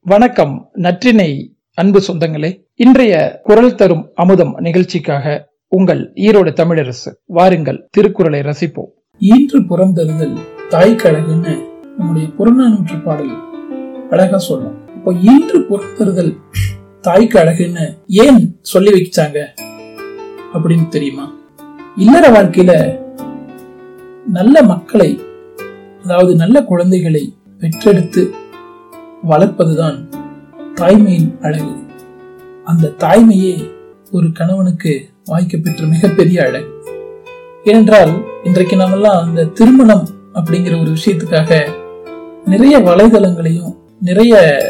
வணக்கம் நற்றினை அன்பு சொந்தங்களே. இன்றைய குரல் தரும் அமுதம் நிகழ்ச்சிக்காக உங்கள் ஈரோடு தமிழரசு வாருங்கள் திருக்குறளை ரசிப்போம். ஈன்று புறந்தருதல் தாய் கழகுன்னு நம்முடைய புறநானூற்று பாடல் அழகா சொல்லும். இப்போ ஈன்று புறந்தருதல் தாய்க்கு அழகுன்னு ஏன் சொல்லி வைச்சாங்க அப்படின்னு தெரியுமா? இல்லற வாழ்க்கையில நல்ல மக்களை அதாவது நல்ல குழந்தைகளை பெற்றெடுத்து வளர்ப்பதுதான் தாய்மையின் அழகு. அந்த தாய்மையே ஒரு கணவனுக்கு வாய்க்கப்பெற்ற மிகப்பெரிய அழகு. ஏனென்றால் இன்றைக்கு நாமெல்லாம் அந்த திருமணம் அப்படிங்கிற ஒரு விஷயத்துக்காக நிறைய வலைதளங்களையும் நிறைய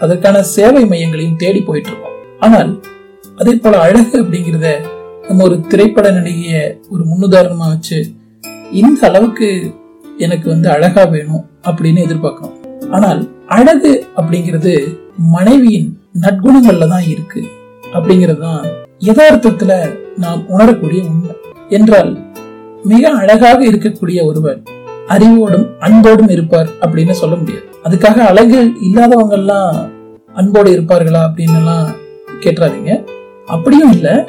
அதற்கான சேவை மையங்களையும் தேடி போயிட்டு இருக்கோம் ஆனால் அதே போல அழகு அப்படிங்கிறத நம்ம ஒரு திரைப்பட நடிகைய ஒரு முன்னுதாரணமா வச்சு இந்த அளவுக்கு எனக்கு வந்து அழகா வேணும் அப்படின்னு எதிர்பார்க்கணும் ஆனால் அழகு அப்படிங்கிறது மனைவியின் நற்குணங்கள்ல தான் இருக்கு. அப்படிங்கிறது தான் யதார்த்தத்துல நாம் உணரக்கூடிய உண்மை. என்றால் மிக அழகாக இருக்கக்கூடிய ஒருவர் அறிவோடும் அன்போடும் இருப்பார் அப்படின்னு சொல்ல முடியாது. அதுக்காக அழகு இல்லாதவங்க எல்லாம் அன்போடு இருப்பார்களா அப்படின்னு எல்லாம் கேட்டுறாதீங்க அப்படியும் இல்லை.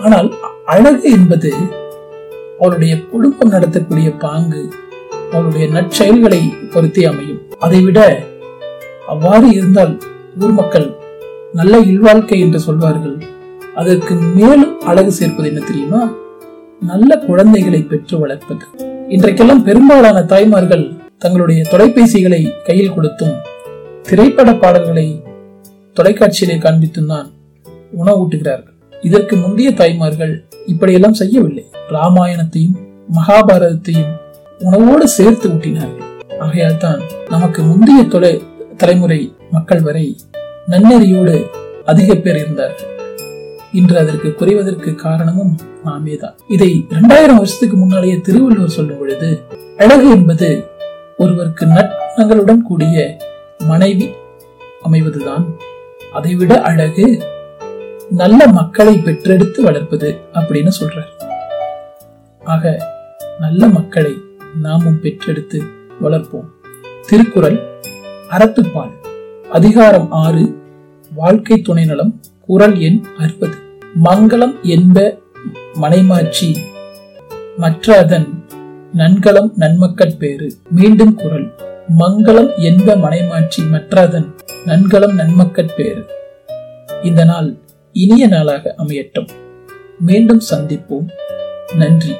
ஆனால் அழகு என்பது அவளுடைய குடும்பம் நடத்தக்கூடிய பாங்கு அவளுடைய நற்செயல்களை பொருத்தி அமையும். அதைவிட அவ்வாறு இருந்தால் ஊர் மக்கள் நல்ல இல்வாழ்க்கை என்று சொல்வார்கள். அதற்கு மேலும் அழகு சேர்ப்பது என்ன தெரியுமா? நல்ல குழந்தைகளை பெற்று வளர்ப்பது. இன்றைக்கெல்லாம் பெரும்பாலான தாய்மார்கள் தங்களுடைய தொலைபேசிகளை கையில் கொடுத்தும் திரைப்பட பாடல்களை தொலைக்காட்சியிலே காண்பித்தும் தான் உணவூட்டுகிறார்கள் இதற்கு முந்தைய தாய்மார்கள் இப்படியெல்லாம் செய்யவில்லை. ராமாயணத்தையும் மகாபாரதத்தையும் உணவோடு சேர்த்து ஊட்டினார்கள். ஆகையால் தான் நமக்கு முந்தைய தொலை தலைமுறை மக்கள் வரை நன்னெறியோடு அதிக பேர் இருந்தார்கள். இன்று அதற்கு குறைவதற்கு காரணமும் நாமே தான் இதை இரண்டாயிரம் வருஷத்துக்கு முன்னாலேயே திருவள்ளுவர் சொல்லும் பொழுது அழகு என்பது ஒருவருக்கு நற்குணங்களுடன் கூடிய மனைவி அமைவதுதான். அதைவிட அழகு நல்ல மக்களை பெற்றெடுத்து வளர்ப்பது அப்படின்னு சொல்றார். ஆக நல்ல மக்களை நாமும் பெற்றெடுத்து வளர்ப்போம். திருக்குறள் அறத்துப்பால். அதிகாரம் ஆறு. வாழ்க்கை துணை நலம் குரல் எண் அறுபது. மங்களம் என்ப மனைமாட்சி மற்ற அதன் நன்கலம் நன்மக்கட் பேரு மீண்டும் குரல். மங்களம் என்ப மனைமாட்சி மற்றதன் நன்கலம் நன்மக்கட் பேரு இந்த நாள் இனிய நாளாக அமையட்டும். மீண்டும் சந்திப்போம். நன்றி.